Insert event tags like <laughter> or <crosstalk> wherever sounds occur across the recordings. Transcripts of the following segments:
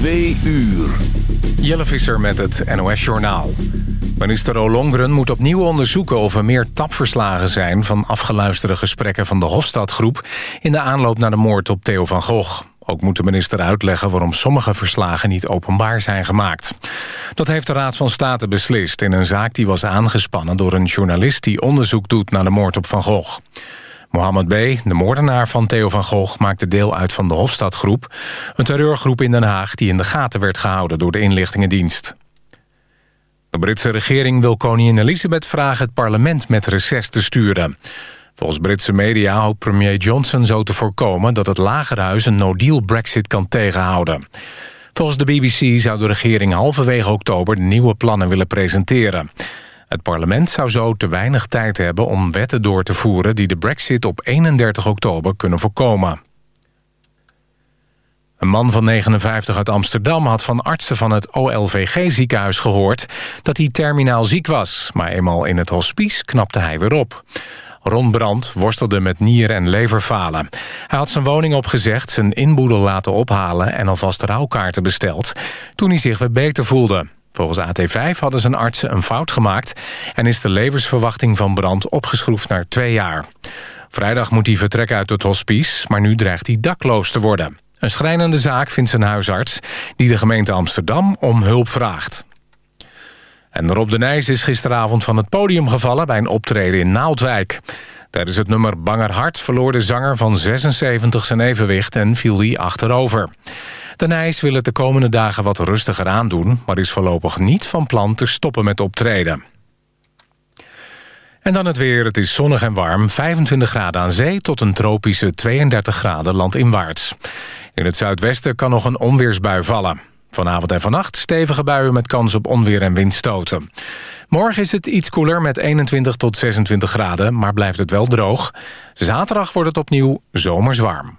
Twee uur. Jelle Visser met het NOS-journaal. Minister Olongren moet opnieuw onderzoeken of er meer tapverslagen zijn... van afgeluisterde gesprekken van de Hofstadgroep... in de aanloop naar de moord op Theo van Gogh. Ook moet de minister uitleggen waarom sommige verslagen niet openbaar zijn gemaakt. Dat heeft de Raad van State beslist in een zaak die was aangespannen... door een journalist die onderzoek doet naar de moord op Van Gogh. Mohammed B., de moordenaar van Theo van Gogh... maakte deel uit van de Hofstadgroep... een terreurgroep in Den Haag die in de gaten werd gehouden... door de inlichtingendienst. De Britse regering wil koningin Elizabeth vragen... het parlement met reces te sturen. Volgens Britse media hoopt premier Johnson zo te voorkomen... dat het Lagerhuis een no-deal brexit kan tegenhouden. Volgens de BBC zou de regering halverwege oktober... nieuwe plannen willen presenteren... Het parlement zou zo te weinig tijd hebben om wetten door te voeren... die de brexit op 31 oktober kunnen voorkomen. Een man van 59 uit Amsterdam had van artsen van het OLVG-ziekenhuis gehoord... dat hij terminaal ziek was, maar eenmaal in het hospice knapte hij weer op. Ron Brandt worstelde met nier- en leverfalen. Hij had zijn woning opgezegd, zijn inboedel laten ophalen... en alvast rouwkaarten besteld, toen hij zich weer beter voelde. Volgens AT5 hadden zijn artsen een fout gemaakt... en is de levensverwachting van Brand opgeschroefd naar twee jaar. Vrijdag moet hij vertrekken uit het hospice... maar nu dreigt hij dakloos te worden. Een schrijnende zaak vindt zijn huisarts... die de gemeente Amsterdam om hulp vraagt. En Rob de Nijs is gisteravond van het podium gevallen... bij een optreden in Naaldwijk. Tijdens het nummer Banger Hart verloor de zanger van 76 zijn evenwicht... en viel hij achterover. De Nijs wil het de komende dagen wat rustiger aandoen... maar is voorlopig niet van plan te stoppen met optreden. En dan het weer. Het is zonnig en warm. 25 graden aan zee tot een tropische 32 graden landinwaarts. In het zuidwesten kan nog een onweersbui vallen. Vanavond en vannacht stevige buien met kans op onweer en windstoten. Morgen is het iets koeler met 21 tot 26 graden, maar blijft het wel droog. Zaterdag wordt het opnieuw zomers warm.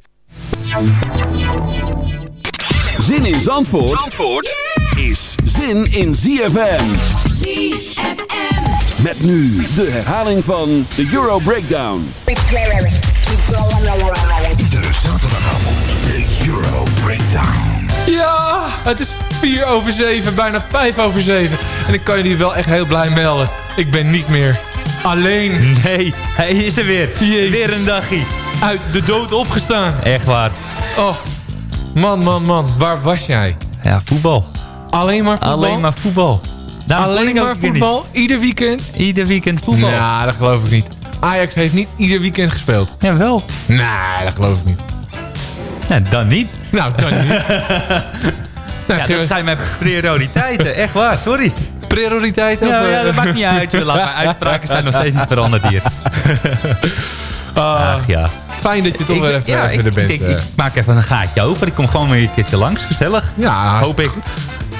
Zin in Zandvoort, Zandvoort is zin in ZFM. ZFM. Met nu de herhaling van de Euro Breakdown. Iedere zaterdagavond de Euro Breakdown. Ja, het is 4 over 7, bijna 5 over 7. En ik kan jullie wel echt heel blij melden. Ik ben niet meer alleen. Nee, hij is er weer. Jezus. Weer een dagje. Uit de dood opgestaan. Echt waar. Oh, man, man, man. Waar was jij? Ja, voetbal. Alleen maar voetbal? Alleen maar voetbal. Daarom Alleen maar voetbal? Ieder weekend? Ieder weekend voetbal. Nou, dat geloof ik niet. Ajax heeft niet ieder weekend gespeeld. Jawel. Nee, dat geloof ik niet. Nou, dan niet. Nou, je niet. nou, Ja, dat zijn mijn prioriteiten. Echt waar, sorry. prioriteiten? Ja, ja, eh, dat maakt niet uit. Laat mijn <laughs> uitspraken zijn nog steeds niet veranderd hier. ah, Ach ja. Fijn dat je toch Ik- weer even, ja, even ik, er bent. ik, eh. ik maak even een gaatje over. Ik kom gewoon weer een keertje langs. Gezellig. ja, Hoop ik.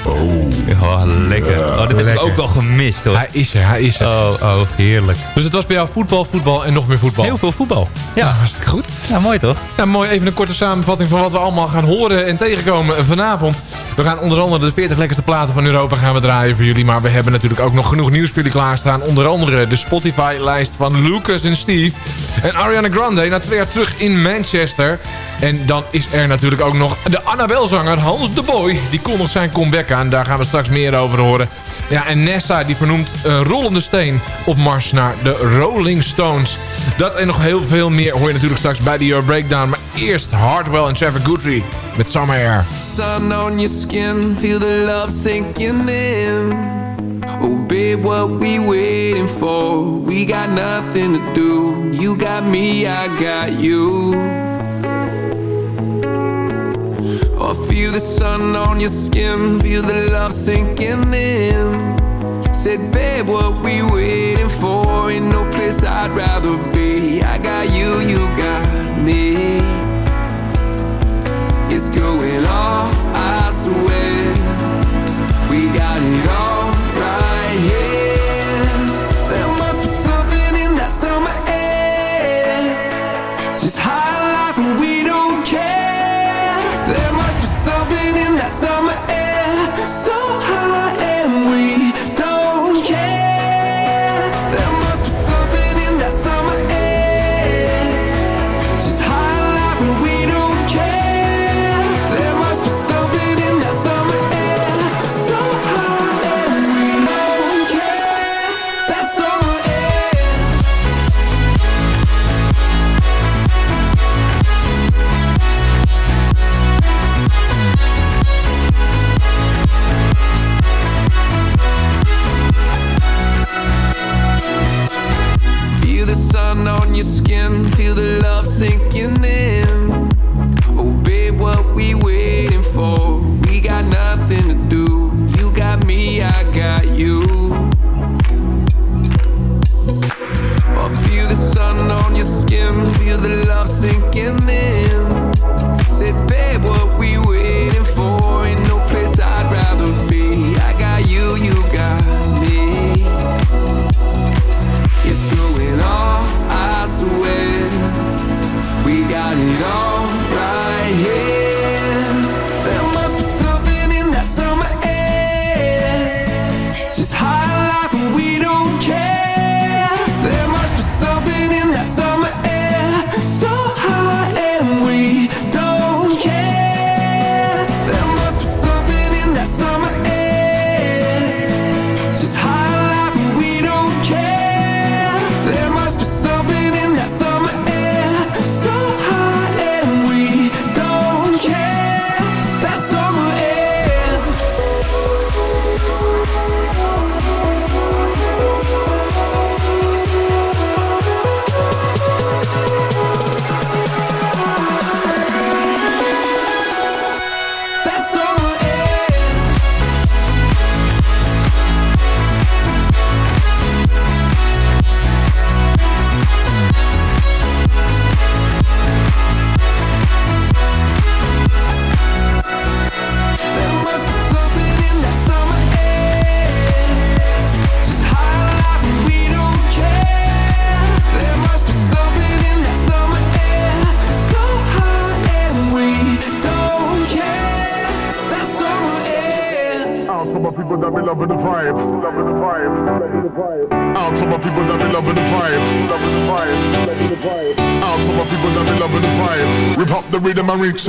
Oh, lekker. Oh, dat heb ik ook wel gemist hoor. Hij is er, hij is er. Oh, oh, heerlijk. Dus het was bij jou voetbal, voetbal en nog meer voetbal. Heel veel voetbal. Ja, Ja, hartstikke goed. ja mooi toch? Nou, mooi. Even een korte samenvatting van wat we allemaal gaan horen en tegenkomen vanavond. We gaan onder andere de 40 lekkerste platen van Europa gaan we draaien voor jullie. Maar we hebben natuurlijk ook nog genoeg nieuws voor jullie klaarstaan. Onder andere de Spotify-lijst van Lucas en Steve. En Ariana Grande na twee jaar terug in Manchester. En dan is er natuurlijk ook nog de Annabel-zanger Hans de Boy. Die kondigt zijn comeback aan. Daar gaan we straks meer over horen. Ja, en Nessa die vernoemt een rollende steen op mars naar de Rolling Stones. Dat en nog heel veel meer hoor je natuurlijk straks bij de Euro Breakdown. Maar eerst Hardwell en Trevor Guthrie met Summer Air. Sun on your skin, feel the love sinking in. Oh, babe, what we waiting for? We got nothing to do. You got me, I got you. Feel the sun on your skin, feel the love sinking in. Said, babe, what we waiting for? Ain't no place I'd rather be. I got you, you got me. It's going off, I swear.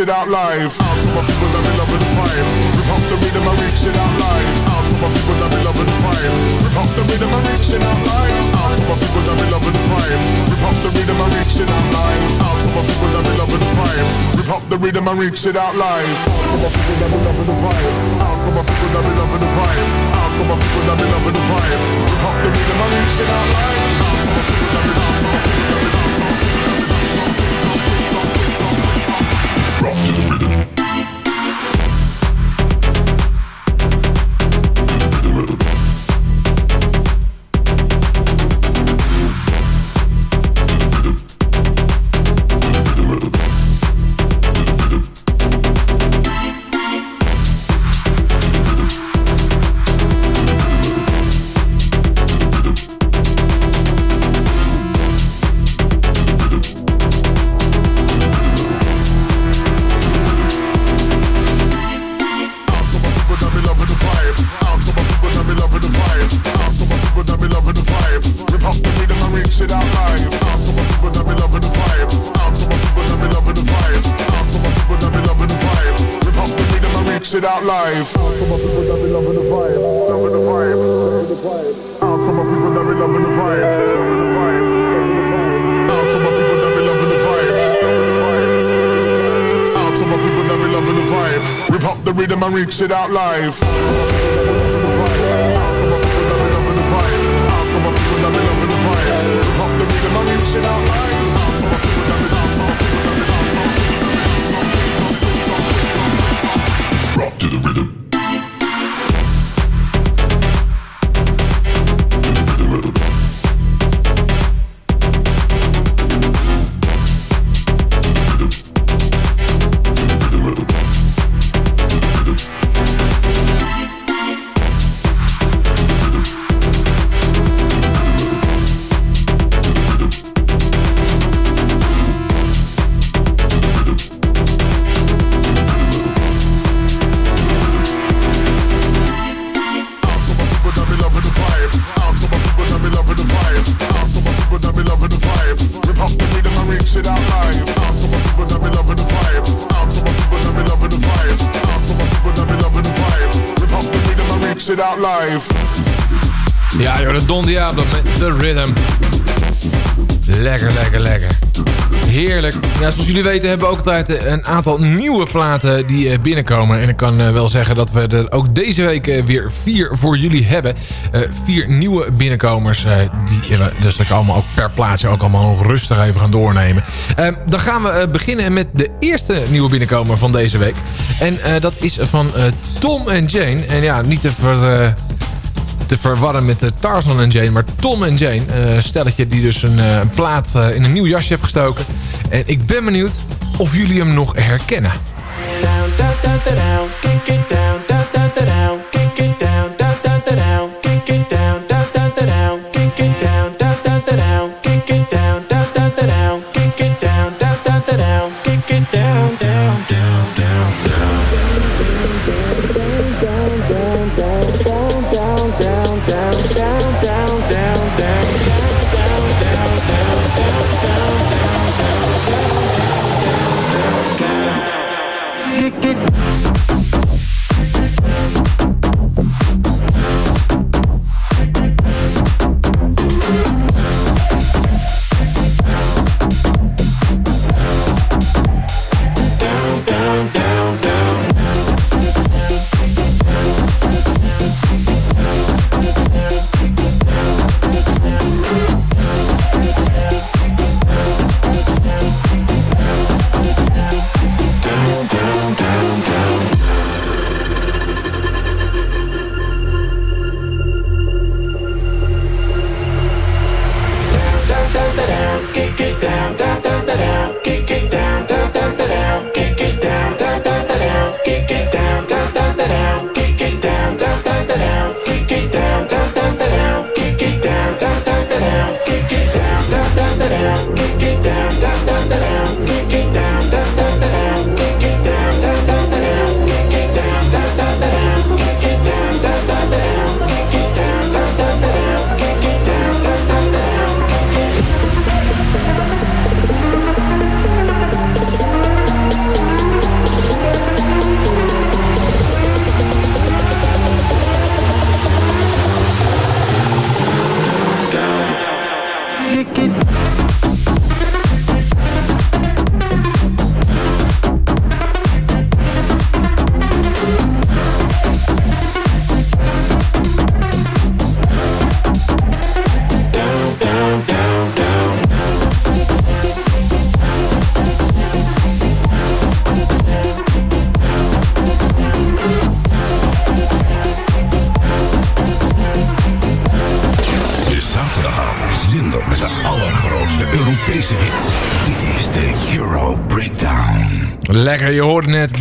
It out live. Out to my people that be loving the vibe. Rip up the rhythm and reach it out live. Out to my people that be loving the vibe. Rip up the rhythm and reach it out live. Out to my people that be loving the vibe. Rip up the rhythm and reach it out live. Out to my people that be loving the vibe. Rip up the rhythm and reach it out live. It out live. Live. Ja joh, de Don Diablo met The Rhythm. Lekker, lekker, lekker. Heerlijk. Ja, zoals jullie weten hebben we ook altijd eh, een aantal nieuwe platen die eh, binnenkomen. En ik kan eh, wel zeggen dat we er ook deze week weer vier voor jullie hebben. Vier nieuwe binnenkomers. die, dus dat allemaal ook per plaatsje ook allemaal rustig even gaan doornemen. Eh, dan gaan we beginnen met de eerste nieuwe binnenkomer van deze week. En eh, dat is van eh, Tom en Jane. En ja, niet te ver... eh, te verwarren met Tarzan en Jane. Maar Tom en Jane, stelletje die dus een, een plaat in een nieuw jasje heeft gestoken. En ik ben benieuwd of jullie hem nog herkennen.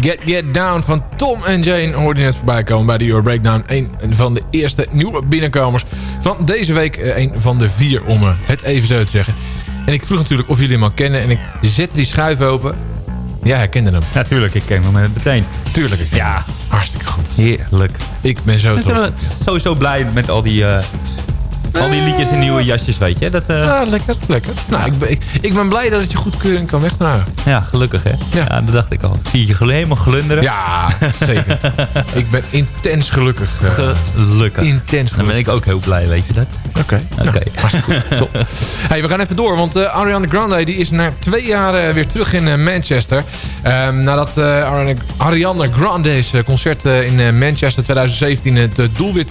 Get Get Down van Tom en Jane. Hoorde je net voorbij komen bij de Euro Breakdown. Een van de eerste nieuwe binnenkomers van deze week. eh, Een van de vier, om eh, het even zo te zeggen. En ik vroeg natuurlijk of jullie hem al kennen. En ik zette die schuif open. Ja, herkende hem. Natuurlijk, ik ken hem meteen. Tuurlijk. Ja, Hartstikke goed. heerlijk. Ik ben zo Ik trots. sowieso blij met al die, eh, Al die liedjes in nieuwe jasjes, weet je. Dat, eh, Ja, lekker, lekker. Nou, ik ben, ik, ik ben blij dat het je goedkeuring kan wegdragen. Ja, gelukkig hè. Ja. dat dacht ik al. Ik zie je helemaal glunderen. Ja, zeker. <laughs> ik ben intens gelukkig. eh. Gelukkig. Intens Dan ben ik ook heel blij, weet je dat? Oké. Oké. <laughs> Hey, we gaan even door, want eh, Ariana Grande die is na twee jaar weer terug in Manchester. Ehm, nadat Ariana, Grande's concert in Manchester 2017 het doelwit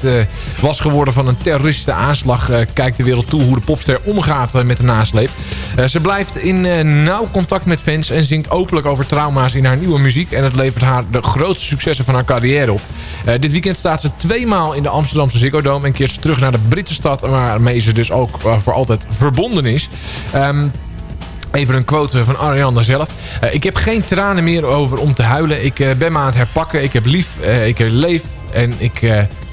was geworden van een terroristische aanslag... eh, kijkt de wereld toe hoe de popster omgaat eh, met de nasleep. Eh, ze blijft in nauw contact met fans en zingt openlijk over trauma's in haar nieuwe muziek. En het levert haar de grootste successen van haar carrière op. Dit weekend staat ze tweemaal in de Amsterdamse Ziggo Dome en keert ze terug naar de Britse stad... waarmee ze dus ook voor altijd verbonden is. Ehm, Even een quote van Ariana zelf. Ik heb geen tranen meer over om te huilen. Ik ben me aan het herpakken. Ik heb lief. eh, ik leef. En ik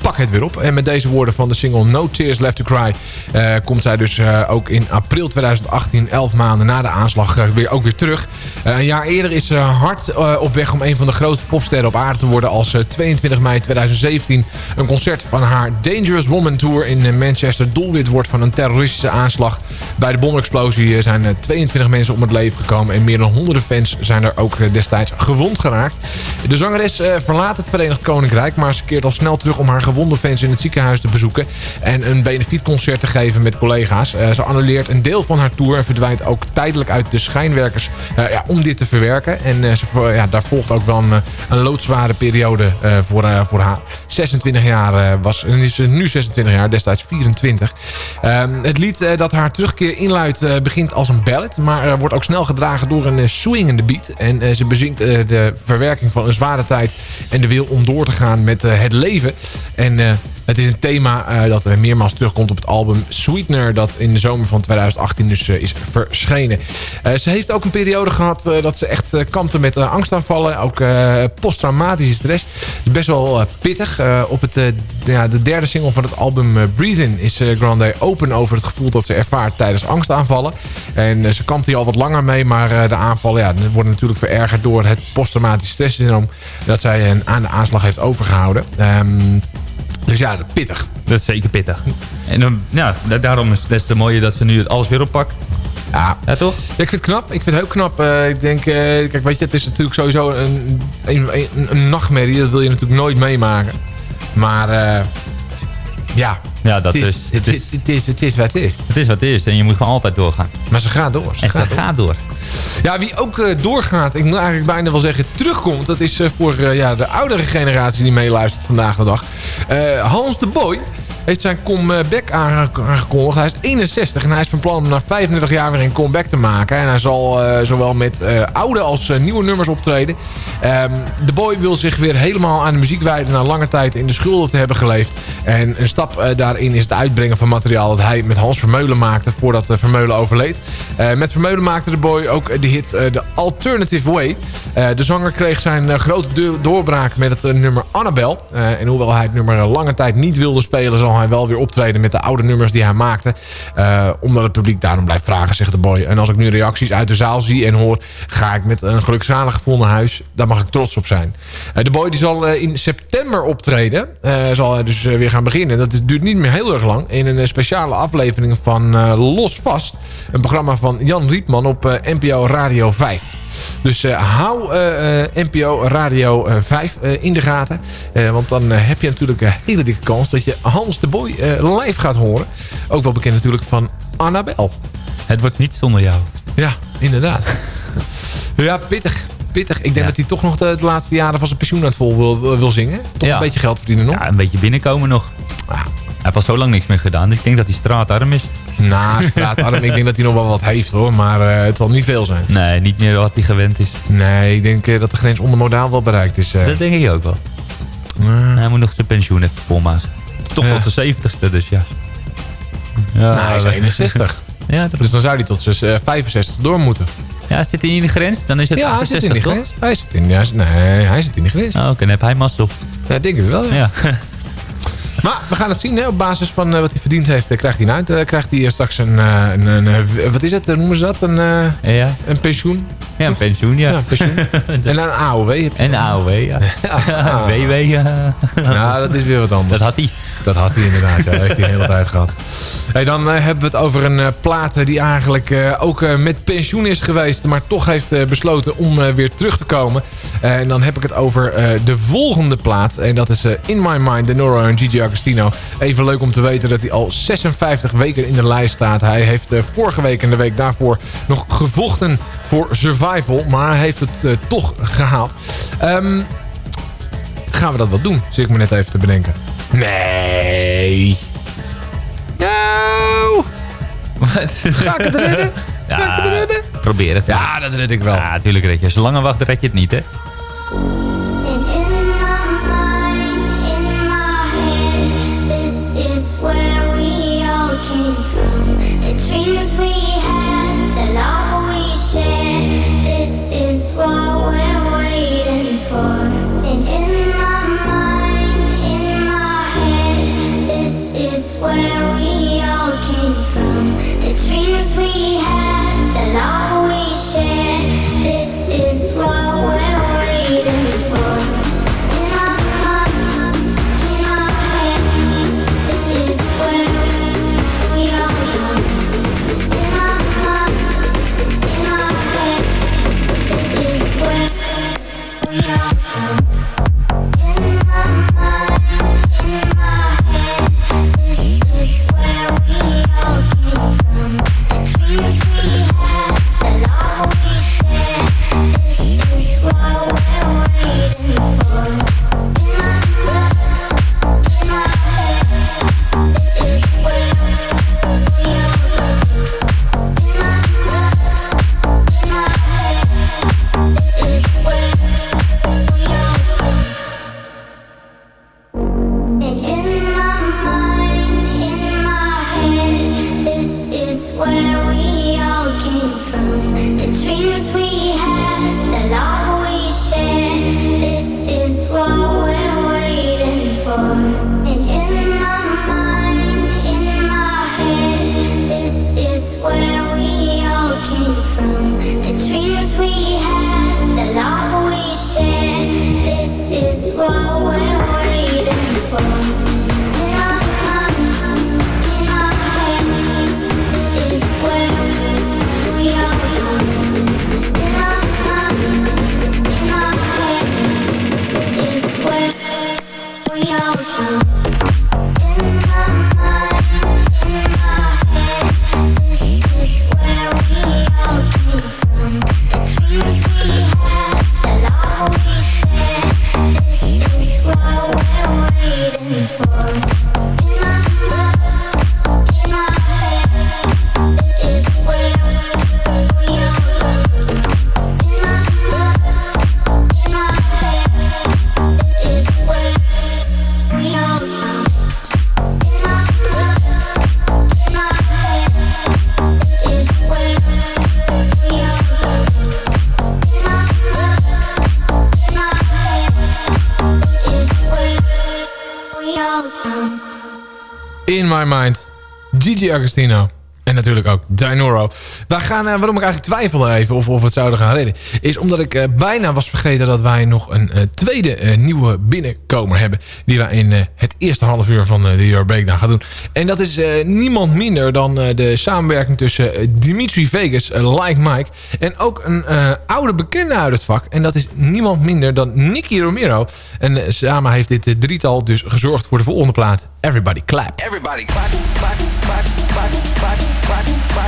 pak het weer op. En met deze woorden van de single No Tears Left to Cry... eh, komt zij dus eh, ook in april 2018, 11 maanden na de aanslag, eh, weer, ook weer terug. Een jaar eerder is ze hard op weg om een van de grootste popsterren op aarde te worden... als eh, 22 mei 2017 een concert van haar Dangerous Woman Tour in Manchester doelwit wordt van een terroristische aanslag. Bij de bomexplosie zijn eh, 22 mensen om het leven gekomen... en meer dan honderden fans zijn er ook destijds gewond geraakt. De zangeres verlaat het Verenigd Koninkrijk... maar ze keert al snel terug om haar gewonde fans in het ziekenhuis te bezoeken... en een benefietconcert te geven met collega's. Eh, ze annuleert een deel van haar tour en verdwijnt ook tijdelijk uit de schijnwerkers... eh, ja, om dit te verwerken. En eh, ze, ja, daar volgt ook wel een, loodzware periode voor, voor haar. 26 jaar was, en is nu 26 jaar, destijds 24. Ehm, het lied dat haar terugkeer inluidt begint als een ballad... maar wordt ook snel gedragen door een swingende beat. En ze bezinkt de verwerking van een zware tijd... en de wil om door te gaan met het leven. En... eh, het is een thema eh, dat er meermaals terugkomt op het album Sweetener... dat in de zomer van 2018 dus eh, is verschenen. Ze heeft ook een periode gehad eh, dat ze echt kampte met angstaanvallen. Ook posttraumatische stress. Best wel pittig. Op het, ja, de derde single van het album Breathe In... is Grande open over het gevoel dat ze ervaart tijdens angstaanvallen. En ze kampt hier al wat langer mee... maar de aanvallen ja, worden natuurlijk verergerd door het posttraumatisch stresssyndroom... dat zij aan de aanslag heeft overgehouden. Ehm, dus ja, pittig. Dat is zeker pittig. En dan, ja, da- daarom is het des te mooier dat ze nu het alles weer oppakt. Ja. ja, toch? Ja, ik vind het knap. Ik vind het heel knap. Eh, ik denk, eh, kijk, weet je, het is natuurlijk sowieso een, een, een, een nachtmerrie. Dat wil je natuurlijk nooit meemaken. Maar eh, ja, Ja, dat het, is, het, is, het, is, het is wat het is. Het is wat het is en je moet gewoon altijd doorgaan. Maar ze gaat door. Ze En ze gaat door. gaat door. Ja, wie ook eh, doorgaat, ik moet eigenlijk bijna wel zeggen terugkomt... dat is eh, voor eh, ja, de oudere generatie die meeluistert vandaag de dag. Hans de Boy heeft zijn comeback aange- aangekondigd. Hij is 61 en hij is van plan om na 35 jaar weer een comeback te maken. En hij zal eh, zowel met eh, oude als eh, nieuwe nummers optreden. Ehm, de Boy wil zich weer helemaal aan de muziek wijden... na lange tijd in de schulden te hebben geleefd. En een stap daarin is het uitbrengen van materiaal... dat hij met Hans Vermeulen maakte voordat Vermeulen overleed. Met Vermeulen maakte de Boy ook de hit The Alternative Way. De zanger kreeg zijn grote do- doorbraak met het nummer Annabel. En hoewel hij het nummer lange tijd niet wilde spelen... zal hij wel weer optreden met de oude nummers die hij maakte. Eh, omdat het publiek daarom blijft vragen, zegt de Boy. En als ik nu reacties uit de zaal zie en hoor... ga ik met een gelukzalig gevoel naar huis. Daar mag ik trots op zijn. Eh, de Boy die zal eh, in september optreden. Zal hij dus weer gaan beginnen. Dat duurt niet meer heel erg lang. In een speciale aflevering van Los Vast. Een programma van Jan Rietman op NPO Radio 5. Dus eh, hou eh, eh, NPO Radio eh, 5 eh, in de gaten. Want dan heb je natuurlijk een hele dikke kans dat je Hans de Boy live gaat horen. Ook wel bekend natuurlijk van Annabel. Het wordt niet zonder jou. Ja, inderdaad. <laughs> ja, pittig. Pittig. Ik denk dat hij toch nog de, de laatste jaren van zijn pensioen aan het vol wil, wil zingen. Toch Ja. een beetje geld verdienen nog. Ja, een beetje binnenkomen nog. Hij heeft al zo lang niks meer gedaan. Dus ik denk dat hij straatarm is. Na <laughs> straatarm. ik denk dat hij nog wel wat heeft hoor. Maar eh, het zal niet veel zijn. Nee, niet meer wat hij gewend is. Nee, ik denk eh, dat de grens onder modaal wel bereikt is. eh. Dat denk ik ook wel. Hij moet nog zijn pensioen even volmaken. Toch Ja. tot de 70ste, dus ja. ja nou, hij is we- 61. <laughs> Ja, Dus dan zou hij tot eh, 65 door moeten. ja, zit hij in de grens? Dan is het Ja, hij zit in de 68, toch? grens. Hij zit in, ja, nee, hij zit in de grens. Oh, Oké, dan heb hij mazzel. Ja, ik denk het wel. Ja. Ja. <laughs> Maar we gaan het zien. Hè. Op basis van eh, wat hij verdiend heeft, eh, krijgt hij een uit. eh, krijgt hij straks een, een, een, wat is het? Noemen ze dat? Een, ja. een pensioen? Ja, een pensioen, ja. Ja, pensioen. <laughs> en een AOW. En de AOW, ja. Ja. WW, ja. Nou, dat is weer wat anders. Dat had hij. Dat had hij inderdaad, ja. Dat heeft hij de hele tijd gehad. Dan eh, hebben we het over een eh, plaat die eigenlijk eh, ook met pensioen is geweest... maar toch heeft besloten om weer terug te komen. En dan heb ik het over de volgende plaat. En dat is In My Mind, de Noro en Gigi Agostino. Even leuk om te weten dat hij al 56 weken in de lijst staat. Hij heeft vorige week en de week daarvoor nog gevochten voor Survival... maar heeft het toch gehaald. Ehm, gaan we dat wel doen? Zit ik me net even te bedenken. Nee. Nou. Ga ik het redden? <laughs> Ga ik het redden? Probeer het. Ja, dat red ik wel. Ja, natuurlijk red je. Langer wacht, red je het niet, hè? My Mind. Gigi Agostino. En natuurlijk ook Dinoro. Wij gaan, eh, waarom ik eigenlijk twijfelde even of, of we het zouden gaan redden... is omdat ik eh, bijna was vergeten dat wij nog een eh, tweede nieuwe binnenkomer hebben... die wij in het eerste half uur van de Euro Breakdown gaan doen. En dat is niemand minder dan de samenwerking tussen Dimitri Vegas, Like Mike... en ook een oude bekende uit het vak. En dat is niemand minder dan Nicky Romero. En samen heeft dit drietal dus gezorgd voor de volgende plaat. Everybody clap. Everybody clap, clap, clap, clap, clap, clap, clap.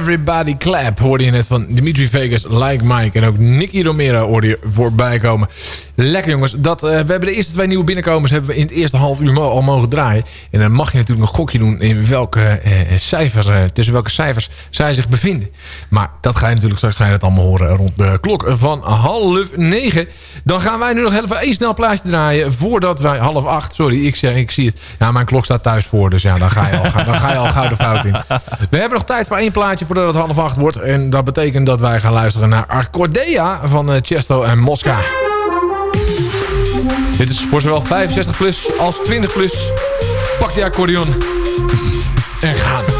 Everybody Clap hoorde je net van Dimitri Vegas, Like Mike. En ook Nicky Romero hoorde je voorbij komen. Lekker jongens. Dat, eh, we hebben de eerste twee nieuwe binnenkomers hebben we in het eerste half uur al mogen draaien. En dan mag je natuurlijk een gokje doen in welke eh, cijfers, eh, tussen welke cijfers zij zich bevinden. Maar dat ga je natuurlijk straks ga je dat allemaal horen rond de klok van half negen. Dan gaan wij nu nog even één snel plaatje draaien voordat wij half acht... Sorry, ik, ik zie het. Ja, mijn klok staat thuis voor, dus ja, dan ga je al, dan ga je al gauw de fout in. We hebben nog tijd voor één plaatje voordat het half acht wordt. En dat betekent dat wij gaan luisteren naar Arcordea van eh, Chesto en Mosca. Dit is voor zowel 65 plus als 20 plus. Pak die accordeon. en gaan.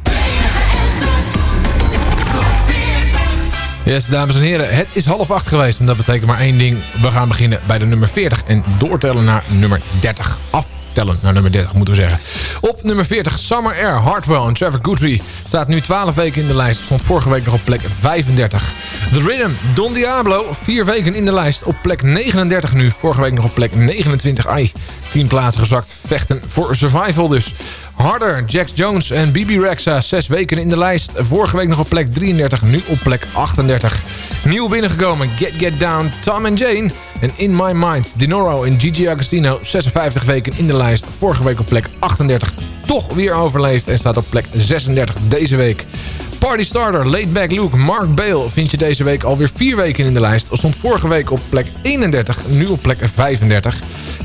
Yes, dames en heren, het is half acht geweest en dat betekent maar één ding. We gaan beginnen bij de nummer 40 en doortellen naar nummer 30. Aftellen naar nummer 30, moeten we zeggen. Op nummer 40, Summer Air, Hardwell en Trevor Guthrie. Staat nu 12 weken in de lijst, stond vorige week nog op plek 35. The Rhythm, Don Diablo, 4 weken in de lijst, op plek 39 nu. Vorige week nog op plek 29, ai, 10 plaatsen gezakt. Vechten voor survival dus. Harder, Jax Jones en Bibi Rexa. Zes weken in de lijst. Vorige week nog op plek 33, nu op plek 38. Nieuw binnengekomen, Get Get Down, Tom and Jane. En In My Mind, Dinoro en Gigi Agostino. 56 weken in de lijst. Vorige week op plek 38. Toch weer overleefd en staat op plek 36 deze week. Party Starter, Laid Back Luke, Mark Bale vind je deze week alweer vier weken in de lijst. Stond vorige week op plek 31, nu op plek 35.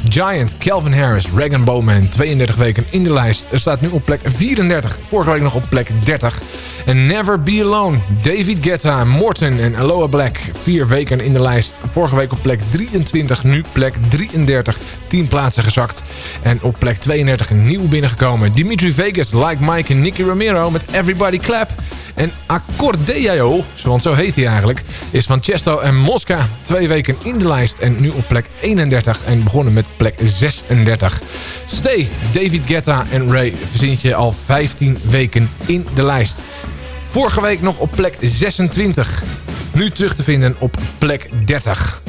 Giant, Calvin Harris, Regan Bowman, 32 weken in de lijst. Er staat nu op plek 34, vorige week nog op plek 30. En Never Be Alone, David Guetta, Morton en Aloha Black, vier weken in de lijst. Vorige week op plek 23, nu plek 33, 10 plaatsen gezakt. En op plek 32 nieuw binnengekomen. Dimitri Vegas, Like Mike en Nicky Romero met Everybody Clap. En Accordeo, want zo heet hij eigenlijk, is van Chesto en Mosca. Twee weken in de lijst en nu op plek 31 en begonnen met plek 36. Stay, David Guetta en Ray verzint je al 15 weken in de lijst. Vorige week nog op plek 26. Nu terug te vinden op plek 30.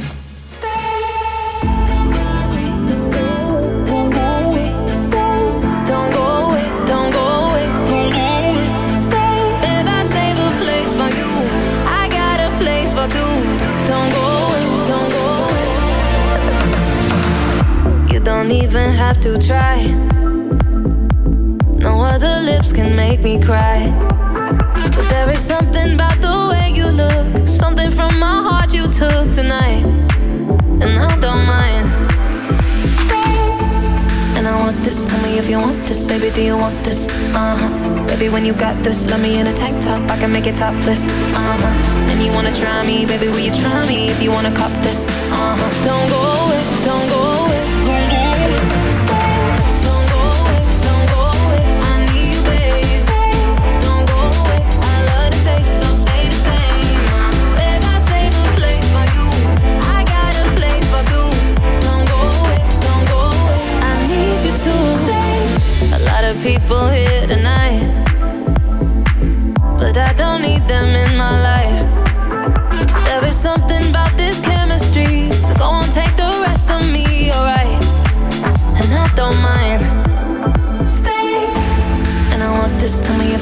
Don't even have to try. No other lips can make me cry. But there is something about the way you look, something from my heart you took tonight, and I don't mind. And I want this, tell me if you want this, baby, do you want this? Uh-huh. Baby, when you got this, let me in a tank top, I can make it topless. Uh-huh. And you wanna try me, baby, will you try me if you wanna cop this? Uh-huh. Don't go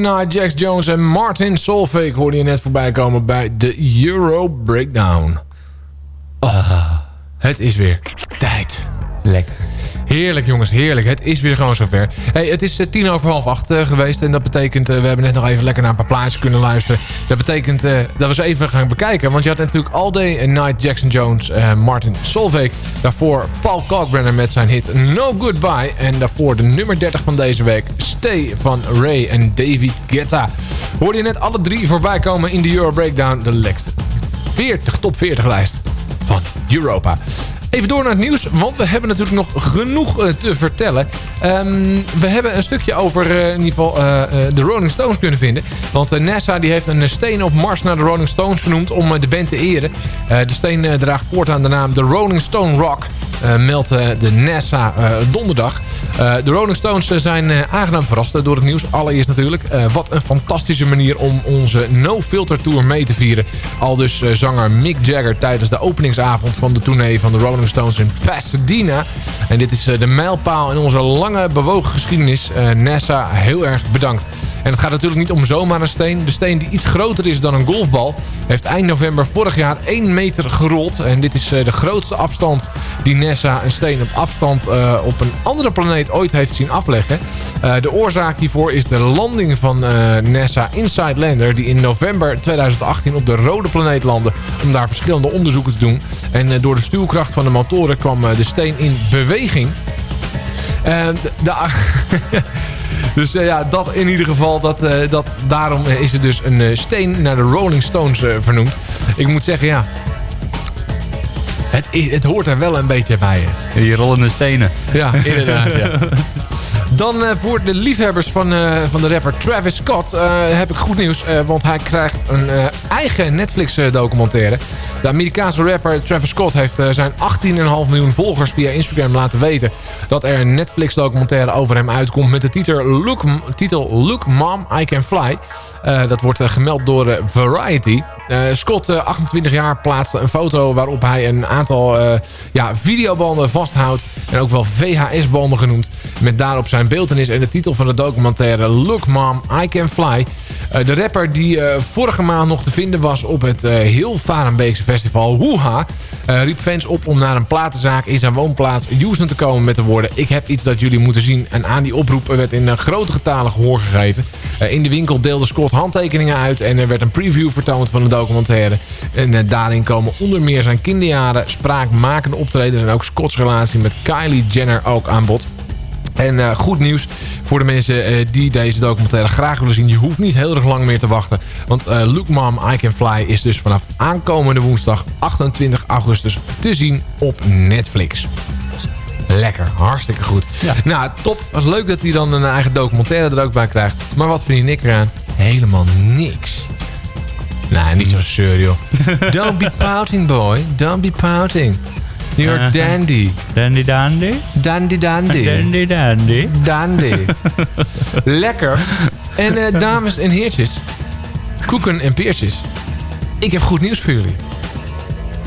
Night, Jax Jones en Martin Solveig hoorde je net voorbij komen bij de Euro Breakdown. Ah, het is weer tijd. Lekker. Heerlijk jongens, heerlijk. Het is weer gewoon zover. Hey, het is eh, tien over half acht eh, geweest. En dat betekent, eh, we hebben net nog even lekker naar een paar plaatsen kunnen luisteren. Dat betekent dat we ze even gaan bekijken. Want je had natuurlijk All Day and Night Jackson Jones, Martin Solveig. Daarvoor Paul Kalkbrenner met zijn hit No Goodbye. En daarvoor de nummer 30 van deze week, Stay van Ray en David Guetta. Hoorde je net alle drie voorbij komen in de Euro Breakdown. De lekste 40, top 40 lijst van Europa. Even door naar het nieuws, want we hebben natuurlijk nog genoeg eh, te vertellen. Ehm, we hebben een stukje over eh, in ieder geval eh, de Rolling Stones kunnen vinden. Want NASA die heeft een steen op Mars naar de Rolling Stones vernoemd om de band te eren. De steen draagt voortaan de naam de Rolling Stone Rock. Eh, meldt eh, de NASA eh, donderdag. De Rolling Stones zijn aangenaam verrast door het nieuws. Allereerst natuurlijk. wat een fantastische manier om onze No Filter Tour mee te vieren. Al dus zanger Mick Jagger tijdens de openingsavond van de tournee van de Rolling Stones in Pasadena. En dit is de mijlpaal in onze lange bewogen geschiedenis. NASA, heel erg bedankt. En het gaat natuurlijk niet om zomaar een steen. De steen die iets groter is dan een golfbal... heeft eind november vorig jaar 1 meter gerold. En dit is eh, de grootste afstand die NASA een steen op afstand... eh, op een andere planeet ooit heeft zien afleggen. Eh, de oorzaak hiervoor is de landing van eh, NASA Inside Lander... die in november 2018 op de rode planeet landde... om daar verschillende onderzoeken te doen. En door de stuwkracht van de motoren kwam de steen in beweging... De, de- <laughs> dus eh, ja, dat in ieder geval. Dat, eh, dat, daarom eh, is er dus een steen naar de Rolling Stones vernoemd. Ik moet zeggen, ja. Het, het hoort er wel een beetje bij. hè. Die rollende stenen. Ja, inderdaad. Ja. <laughs> Dan eh, voor de liefhebbers van, eh, van de rapper Travis Scott eh, heb ik goed nieuws. want hij krijgt een eigen Netflix documentaire. De Amerikaanse rapper Travis Scott heeft zijn 18,5 miljoen volgers via Instagram laten weten... dat er een Netflix documentaire over hem uitkomt met de titel Look, titel Look Mom, I Can Fly. Dat wordt gemeld door Variety. Scott, eh, 28 jaar, plaatste een foto waarop hij een aantal ja, videobanden vasthoudt. En ook wel VHS-banden genoemd. Met daarop zijn beeldenis en de titel van de documentaire Look Mom, I Can Fly. Eh, de rapper die eh, vorige maand nog te vinden was op het eh heel Varenbeekse festival Woeha... eh, riep fans op om naar een platenzaak in zijn woonplaats Houston te komen met de woorden... Ik heb iets dat jullie moeten zien. En aan die oproep werd in grote getalen gehoor gegeven. In de winkel deelde Scott handtekeningen uit en er werd een preview vertoond van de documentaire. En daarin komen onder meer zijn kinderjaren, spraakmakende optredens... en ook Scotts relatie met Kylie Jenner ook aan bod. En eh, goed nieuws voor de mensen eh, die deze documentaire graag willen zien. Je hoeft niet heel erg lang meer te wachten. Want eh Look Mom, I Can Fly is dus vanaf aankomende woensdag 28 augustus te zien op Netflix. Lekker, hartstikke goed. Nou, top. Was leuk dat hij dan een eigen documentaire er ook bij krijgt. Maar wat vind je Nick eraan? Helemaal niks. Nee, niet zo zeur, joh. <laughs> Don't be pouting, boy. Don't be pouting. You're Uh-huh. dandy. Dandy dandy? Dandy dandy. Dandy dandy. Dandy. <laughs> Lekker. En eh, dames en heertjes. Koeken en peertjes. Ik heb goed nieuws voor jullie.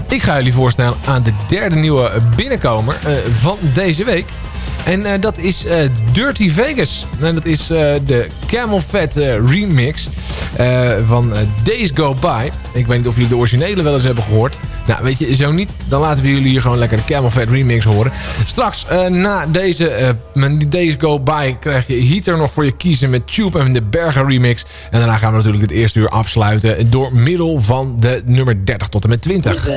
Ik ga jullie voorstellen aan de derde nieuwe binnenkomer eh, van deze week. En eh, dat is eh, Dirty Vegas. En dat is eh, de Camel Fat eh, remix eh, van eh, Days Go By. Ik weet niet of jullie de originele wel eens hebben gehoord. Nou, weet je, zo niet, dan laten we jullie hier gewoon lekker de Camel Fat remix horen. Straks, eh, na deze met Days Go By, krijg je Heater nog voor je kiezen met Tube en de Bergen remix. En daarna gaan we natuurlijk het eerste uur afsluiten door middel van de nummer 30 tot en met 20.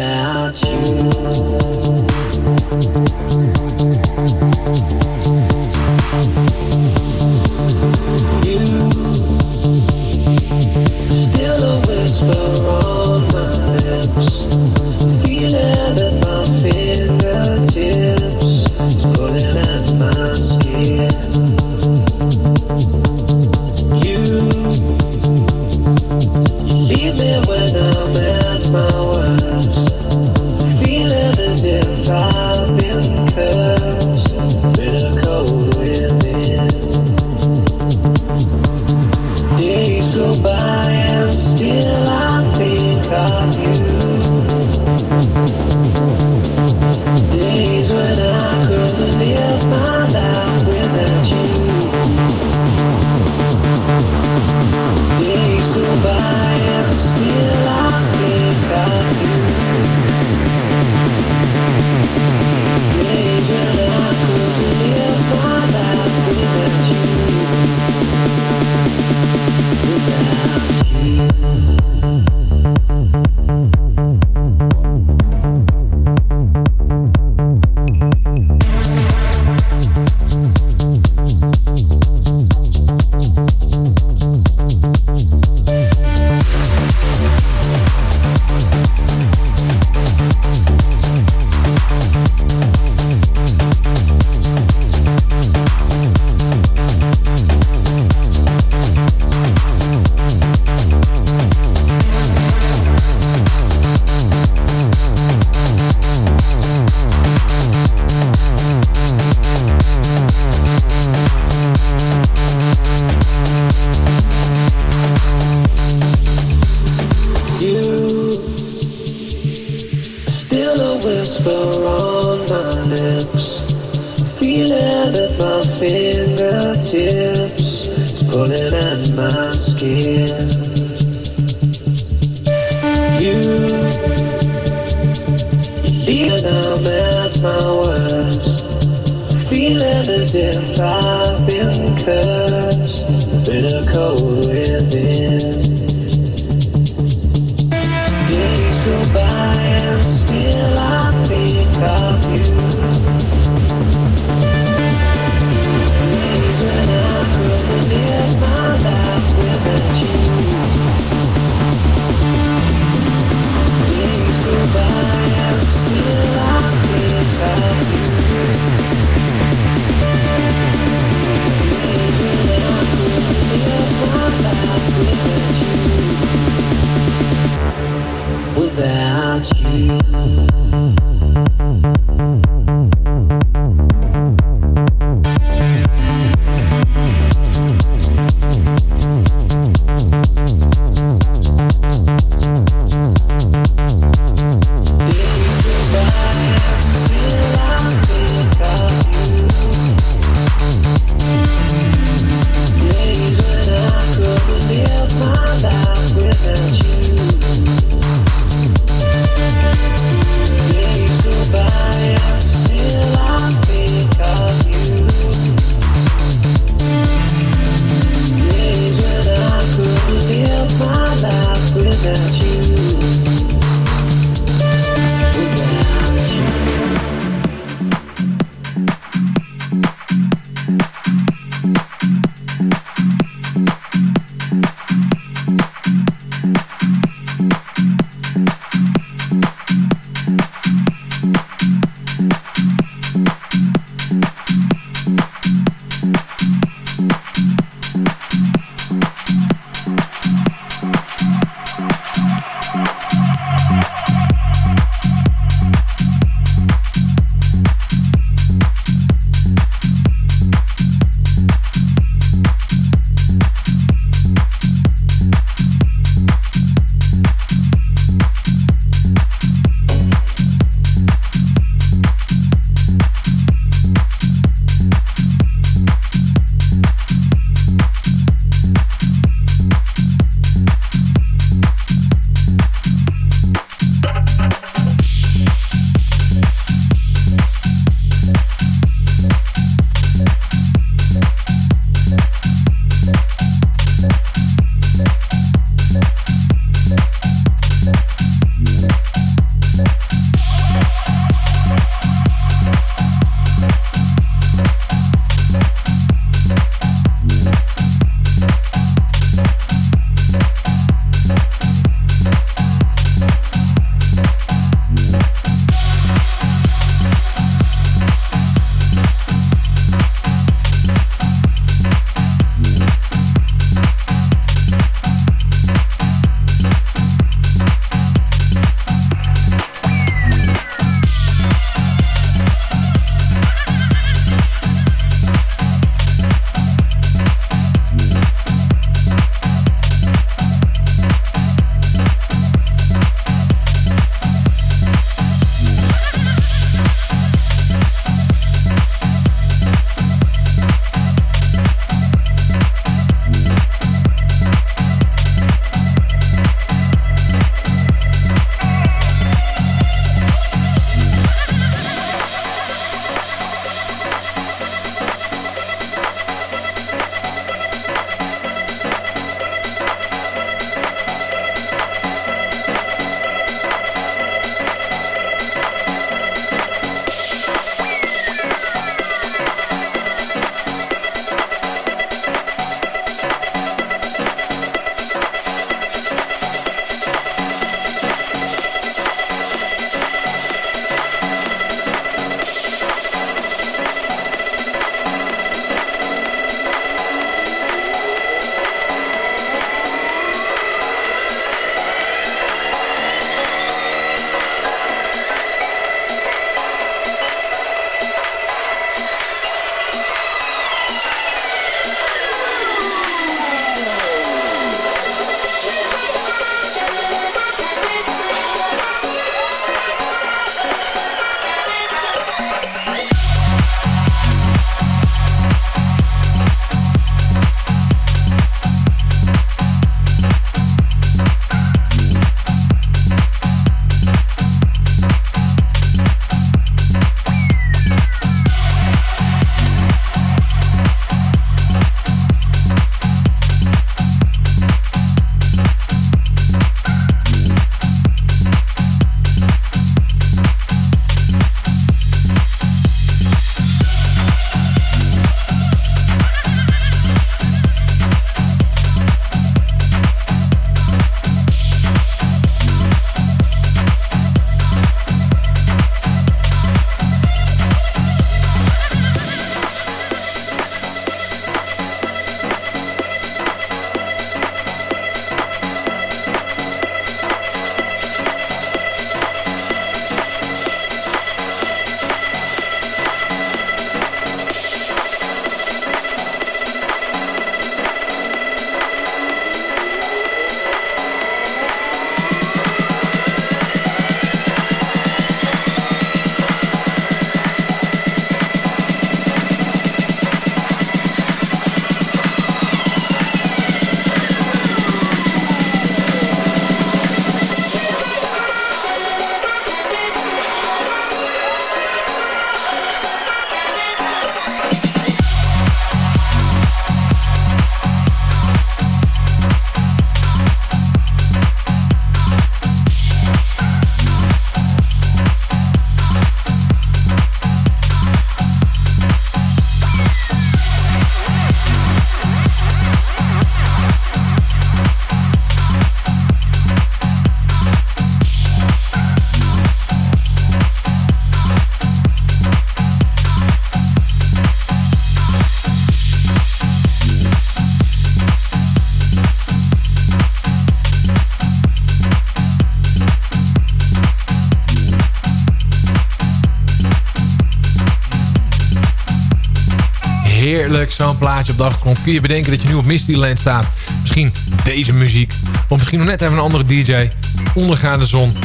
Plaatje op de achtergrond. Kun je bedenken dat je nu op Mistyland staat. Misschien deze muziek. Of misschien nog net even een andere DJ. Ondergaande zon.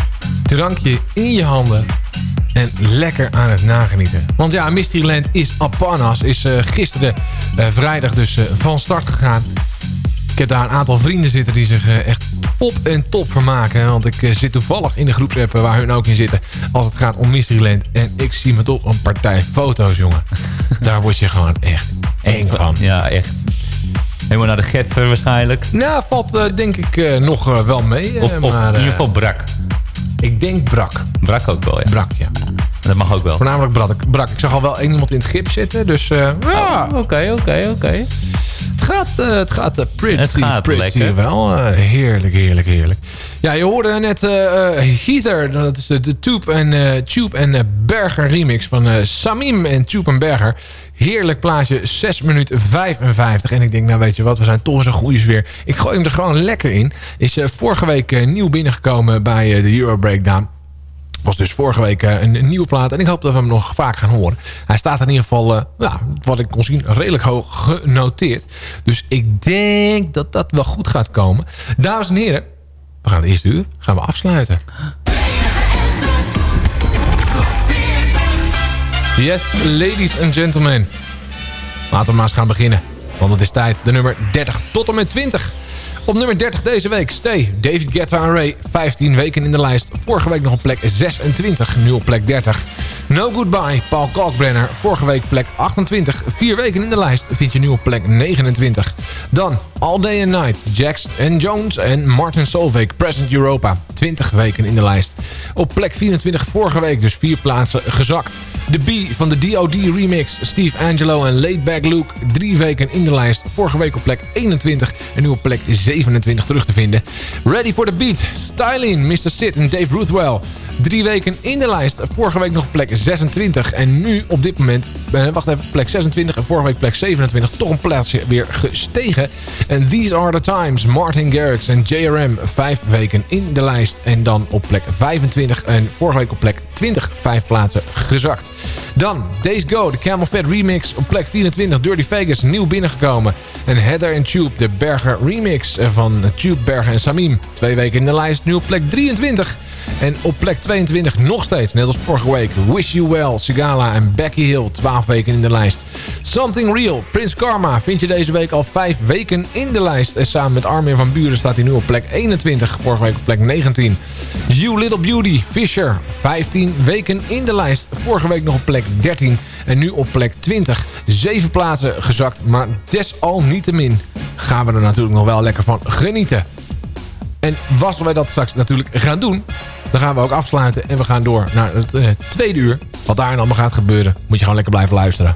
Drankje in je handen. En lekker aan het nagenieten. Want ja, Mysteryland is Apanas. Is eh, gisteren eh, vrijdag dus eh, van start gegaan. Ik heb daar een aantal vrienden zitten die zich echt op en top vermaken. Want ik zit toevallig in de groepsapp waar hun ook in zitten. Als het gaat om Mysteryland. En ik zie me toch een partij foto's, jongen. Daar word je gewoon echt eng van. Ja, echt. Helemaal naar de Getver waarschijnlijk. Nou, valt eh, denk ik eh, nog eh, wel mee. Of, of maar, in ieder geval brak. Ik denk brak. Brak ook wel, ja. Brak, ja. Dat mag ook wel. Voornamelijk brak. brak. Ik zag al wel één iemand in het gips zitten. Dus ja. Oké, oké, oké. Het gaat, eh, het gaat eh, pretty, Het gaat pretty lekker. wel. Eh, heerlijk, heerlijk, heerlijk. Ja, je hoorde net Heather. Dat is de, de Tube en, Tube en Berger remix van Samim en Tube en Berger. Heerlijk plaatje, 6 minuten 55. En ik denk, nou weet je wat, we zijn toch eens een goede sfeer. Ik gooi hem er gewoon lekker in. Is vorige week nieuw binnengekomen bij de Euro Breakdown was dus vorige week eh, een, nieuwe plaat. En ik hoop dat we hem nog vaak gaan horen. Hij staat in ieder geval, eh, ja, wat ik kon zien, redelijk hoog genoteerd. Dus ik denk dat dat wel goed gaat komen. Dames en heren, we gaan het eerste uur gaan we afsluiten. Yes, ladies and gentlemen. Laten we maar eens gaan beginnen. Want het is tijd. De nummer 30 tot en met 20. Op nummer 30 deze week, Stay, David Guetta en Ray. 15 weken in de lijst. Vorige week nog op plek 26, nu op plek 30. No Goodbye, Paul Kalkbrenner. Vorige week plek 28. Vier weken in de lijst vind je nu op plek 29. Dan All Day Night, Jax Jones en Martin Solveig, Present Europa. 20 weken in de lijst. Op plek 24 vorige week dus vier plaatsen gezakt. De B van de DOD remix. Steve Angelo en Laidback Luke. Drie weken in de lijst. Vorige week op plek 21. En nu op plek 27 terug te vinden. Ready for the Beat. Styling, Mr. Sid en Dave Ruthwell. Drie weken in de lijst. Vorige week nog plek 26. En nu op dit moment... eh, wacht even, plek 26 en vorige week plek 27. Toch een plaatsje weer gestegen. En These Are The Times. Martin Garrix en JRM. Vijf weken in de lijst. En dan op plek 25. En vorige week op plek 20. Vijf plaatsen gezakt. Dan Days Go, de Camel Fat remix. Op plek 24 Dirty Vegas, nieuw binnengekomen. En Heather en Tube, de Berger remix van Tube, Berger en Samim. Twee weken in de lijst, nu op plek 23. En op plek 22 nog steeds, net als vorige week. Wish You Well, Sigala en Becky Hill. 12 weken in de lijst. Something Real, Prince Karma vind je deze week al 5 weken in de lijst. En samen met Armin van Buren staat hij nu op plek 21. Vorige week op plek 19. You Little Beauty, Fisher. 15 weken in de lijst. Vorige week nog op plek 13. En nu op plek 20. Zeven plaatsen gezakt. Maar desalniettemin gaan we er natuurlijk nog wel lekker van genieten. En als wij dat straks natuurlijk gaan doen... dan gaan we ook afsluiten en we gaan door naar het eh, tweede uur. Wat daar allemaal gaat gebeuren, moet je gewoon lekker blijven luisteren.